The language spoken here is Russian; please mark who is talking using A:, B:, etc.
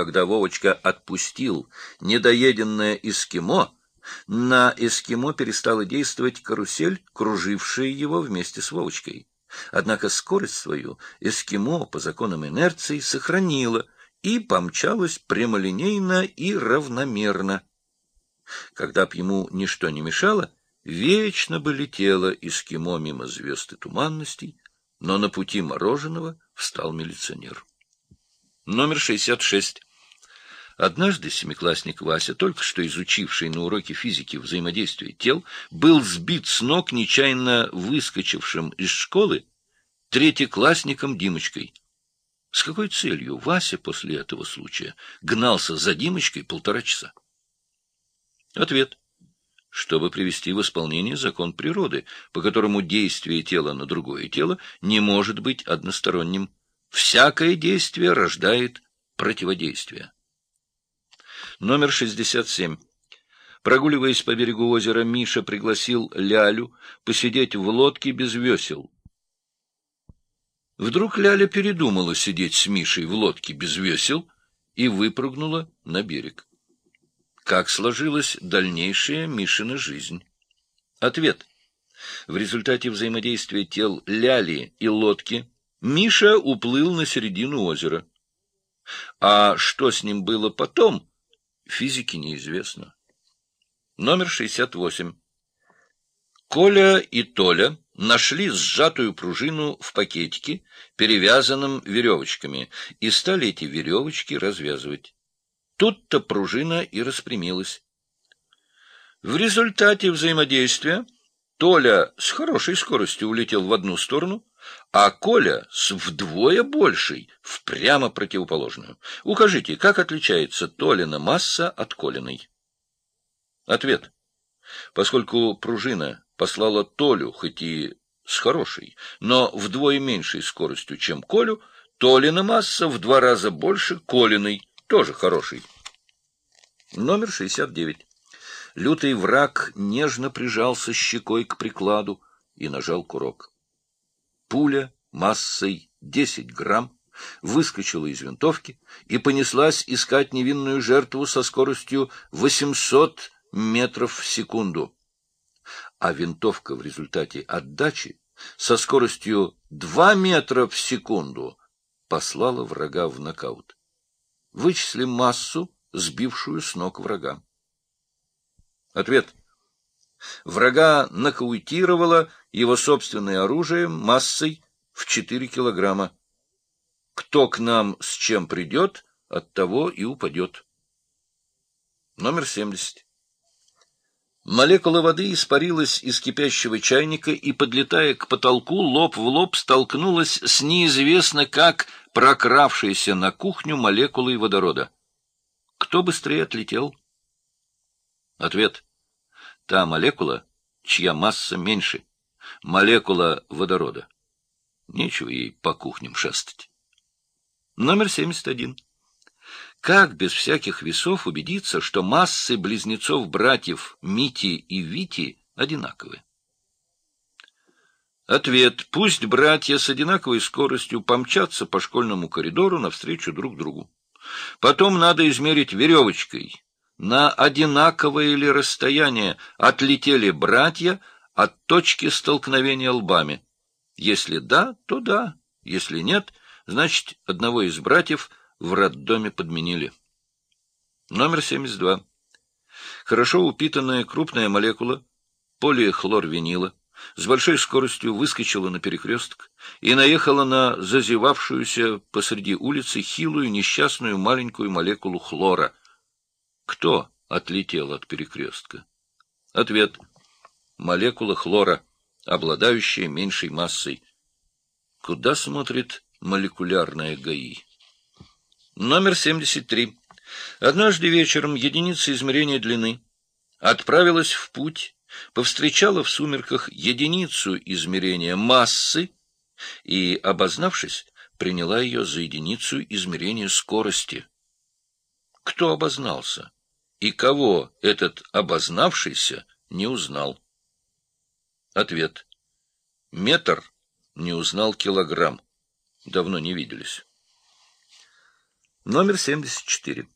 A: когда Вовочка отпустил недоеденное эскимо, на эскимо перестала действовать карусель, кружившая его вместе с Вовочкой. Однако скорость свою эскимо по законам инерции сохранила и помчалась прямолинейно и равномерно. Когда б ему ничто не мешало, вечно бы летело эскимо мимо звезд и туманностей, но на пути мороженого встал милиционер. Номер 66. Однажды семиклассник Вася, только что изучивший на уроке физики взаимодействие тел, был сбит с ног нечаянно выскочившим из школы третьеклассником Димочкой. С какой целью Вася после этого случая гнался за Димочкой полтора часа? Ответ. Чтобы привести в исполнение закон природы, по которому действие тела на другое тело не может быть односторонним. Всякое действие рождает противодействие. Номер 67. Прогуливаясь по берегу озера, Миша пригласил Лялю посидеть в лодке без весел. Вдруг Ляля передумала сидеть с Мишей в лодке без весел и выпрыгнула на берег. Как сложилась дальнейшая Мишина жизнь? Ответ. В результате взаимодействия тел Ляли и лодки Миша уплыл на середину озера. А что с ним было потом, физике неизвестно. Номер 68. Коля и Толя нашли сжатую пружину в пакетике, перевязанном веревочками, и стали эти веревочки развязывать. Тут-то пружина и распрямилась. В результате взаимодействия Толя с хорошей скоростью улетел в одну сторону, а Коля с вдвое большей в прямо противоположную. Укажите, как отличается Толина масса от Колиной? Ответ. Поскольку пружина послала Толю, хоть и с хорошей, но вдвое меньшей скоростью, чем Колю, Толина масса в два раза больше Колиной, тоже хорошей. Номер 69. Лютый враг нежно прижался щекой к прикладу и нажал курок. Пуля массой 10 грамм выскочила из винтовки и понеслась искать невинную жертву со скоростью 800 метров в секунду а винтовка в результате отдачи со скоростью 2 метра в секунду послала врага в нокаут. Вычислим массу, сбившую с ног врага. Ответ. Врага нокаутировало его собственное оружие массой в 4 килограмма. Кто к нам с чем придет, от того и упадет. Номер 70. Молекула воды испарилась из кипящего чайника и, подлетая к потолку, лоб в лоб столкнулась с неизвестно как прокравшейся на кухню молекулой водорода. Кто быстрее отлетел? Ответ. Та молекула, чья масса меньше. Молекула водорода. Нечего ей по кухням шастать. Номер 71. Как без всяких весов убедиться, что массы близнецов-братьев Мити и Вити одинаковы? Ответ. Пусть братья с одинаковой скоростью помчатся по школьному коридору навстречу друг другу. Потом надо измерить веревочкой, на одинаковое ли расстояние отлетели братья от точки столкновения лбами. Если да, то да. Если нет, значит, одного из братьев в роддоме подменили. Номер 72. Хорошо упитанная крупная молекула полихлорвинила с большой скоростью выскочила на перекресток и наехала на зазевавшуюся посреди улицы хилую несчастную маленькую молекулу хлора. Кто отлетел от перекрестка? Ответ. Молекула хлора, обладающая меньшей массой. Куда смотрит молекулярная ГАИ? Номер 73. Однажды вечером единица измерения длины отправилась в путь, повстречала в сумерках единицу измерения массы и, обознавшись, приняла ее за единицу измерения скорости. Кто обознался? И кого этот обознавшийся не узнал? Ответ. Метр не узнал килограмм. Давно не виделись. Номер 74.